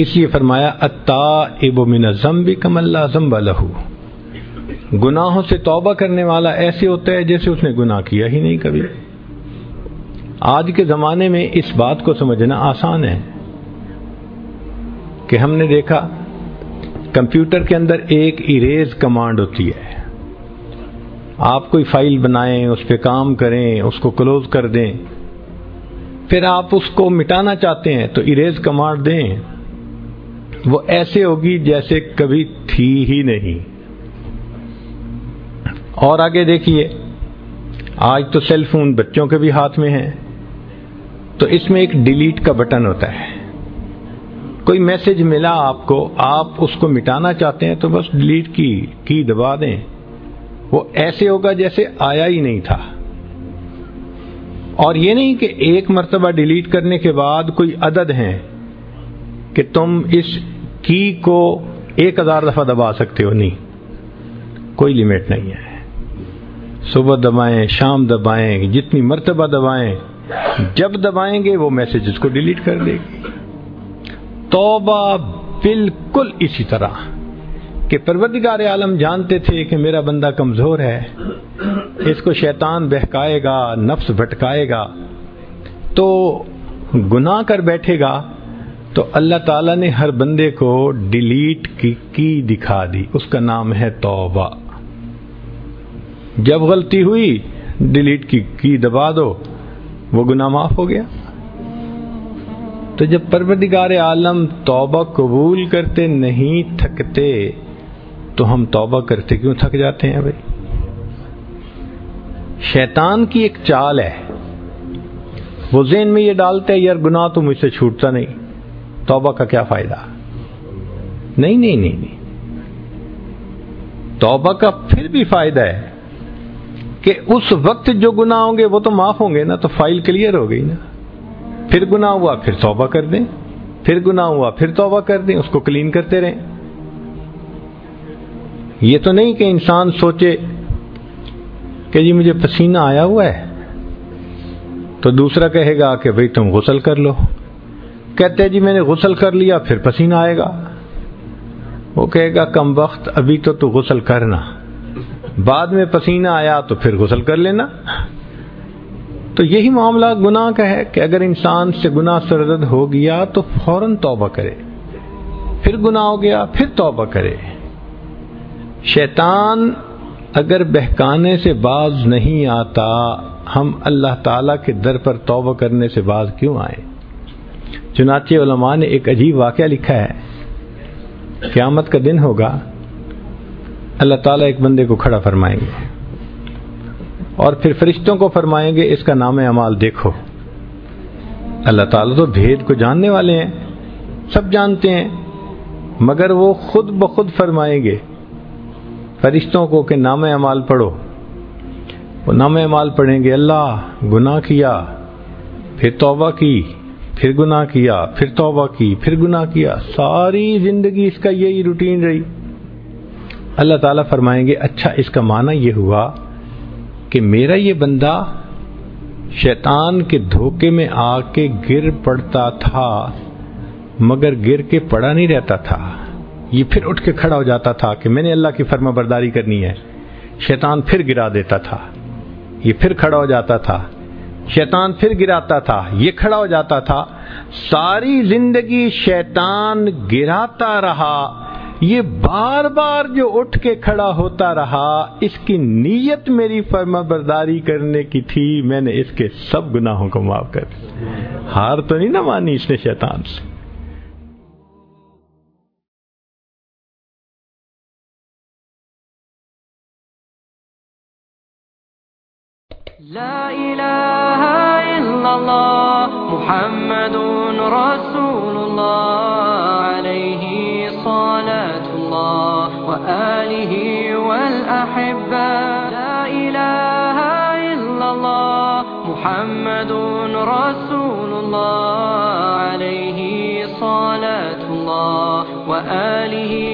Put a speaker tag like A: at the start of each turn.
A: اس لیے فرمایا اتا اب من ضمبی کم اللہ ضمب لہو۔ گناہوں سے توبہ کرنے والا ایسے ہوتا ہے جیسے اس نے گناہ کیا ہی نہیں کبھی۔ آج کے زمانے میں اس بات کو سمجھنا آسان ہے کہ ہم نے دیکھا، کمپیوٹر کے اندر ایک اریز کمانڈ ہوتی ہے۔ آپ کوئی فائل بنائیں، اس پہ کام کریں، اس کو کلوز کر دیں، پھر آپ اس کو مٹانا چاہتے ہیں تو اریز کمانڈ دیں۔ وہ ایسے ہوگی جیسے کبھی تھی ہی نہیں۔ اور آگے دیکھیے، آج تو سیل فون بچوں کے بھی ہاتھ میں ہیں، تو اس میں ایک ڈیلیٹ کا بٹن ہوتا ہے۔ کوئی میسج ملا آپ کو، آپ اس کو مٹانا چاہتے ہیں تو بس ڈیلیٹ کی کی دبا دیں۔ وہ ایسے ہوگا جیسے آیا ہی نہیں تھا۔ اور یہ نہیں کہ ایک مرتبہ ڈیلیٹ کرنے کے بعد کوئی عدد ہیں۔ کہ تم اس کی کو ایک ہزار دفعہ دبا سکتے ہو، نہیں۔ کوئی لمٹ نہیں ہے۔ صبح دبائیں، شام دبائیں، جتنی مرتبہ دبائیں، جب دبائیں گے وہ میسج اس کو ڈیلیٹ کر دے گی۔ توبہ بالکل اسی طرح۔ کہ پروردگار عالم جانتے تھے کہ میرا بندہ کمزور ہے، اس کو شیطان بہکائے گا، نفس بھٹکائے گا، تو گناہ کر بیٹھے گا۔ تو اللہ تعالیٰ نے ہر بندے کو ڈیلیٹ کی کی دکھا دی۔ اس کا نام ہے توبہ۔ جب غلطی ہوئی، ڈیلیٹ کی کی دبا دو، وہ گناہ معاف ہو گیا۔ تو جب پروردگار عالم توبہ قبول کرتے نہیں تھکتے، تو ہم توبہ کرتے کیوں تھک جاتے ہیں بھائی؟ شیطان کی ایک چال ہے۔ وہ ذہن میں یہ ڈالتا ہے، یار گناہ تو مجھ سے چھوٹتا نہیں۔ توبہ کا کیا فائدہ؟ نہیں نہیں نہیں نہیں۔ توبہ کا پھر بھی فائدہ ہے کہ اس وقت جو گناہ ہوں گے وہ تو معاف ہوں گے نا، تو فائل کلیئر ہو گئی نا۔ پھر گناہ ہوا، پھر توبہ کر دیں۔ پھر گناہ ہوا، پھر توبہ کر دیں، اس کو کلین کرتے رہیں۔ یہ تو نہیں کہ انسان سوچے کہ جی مجھے پسینہ آیا ہوا ہے تو دوسرا کہے گا کہ بھئی تم غسل کر لو۔ کہتے جی میں نے غسل کر لیا، پھر پسینہ آئے گا۔ وہ کہے گا، کم وقت، ابھی تو تو غسل کرنا۔ بعد میں پسینہ آیا تو پھر غسل کر لینا۔ تو یہی معاملہ گناہ کا ہے کہ اگر انسان سے گناہ سرزد ہو گیا تو فوراً توبہ کرے۔ پھر گناہ ہو گیا، پھر توبہ کرے۔ شیطان اگر بہکانے سے باز نہیں آتا، ہم اللہ تعالی کے در پر توبہ کرنے سے باز کیوں آئے چنانچہ علماء نے ایک عجیب واقعہ لکھا ہے۔ قیامت کا دن ہوگا۔ اللہ تعالیٰ ایک بندے کو کھڑا فرمائیں گے۔ اور پھر فرشتوں کو فرمائیں گے، اس کا نام اعمال، دیکھو۔ اللہ تعالیٰ تو بھید کو جاننے والے ہیں، سب جانتے ہیں، مگر وہ خود بخود فرمائیں گے۔ فرشتوں کو کہ نام اعمال پڑھو۔ وہ نام اعمال پڑھیں گے، اللہ، گناہ کیا، پھر توبہ کی۔ پھر گناہ کیا، پھر توبہ کی، پھر گناہ کیا، ساری زندگی اس کا یہی روٹین رہی۔ اللہ تعالیٰ فرمائیں گے اچھا اس کا معنی یہ ہوا کہ میرا یہ بندہ شیطان کے دھوکے میں آ کے گر پڑتا تھا، مگر گر کے پڑا نہیں رہتا تھا۔ یہ پھر اٹھ کے کھڑا ہو جاتا تھا کہ میں نے اللہ کی فرما برداری کرنی ہے۔ شیطان پھر گرا دیتا تھا۔ یہ پھر کھڑا ہو جاتا تھا۔ شیطان پھر گراتا تھا، یہ کھڑا ہو جاتا تھا۔ ساری زندگی شیطان گراتا رہا۔ یہ بار بار جو اٹھ کے کھڑا ہوتا رہا، اس کی نیت میری فرما برداری کرنے کی تھی۔ میں نے اس کے سب گناہوں کو معاف کر ہار تو نہیں نہ مانی اس نے شیطان سے۔
B: لا إله الله محمد رسول الله عليه صلاة الله وآله والأحبة لا إله إلا الله محمد رسول الله عليه صلاة الله وآله والآل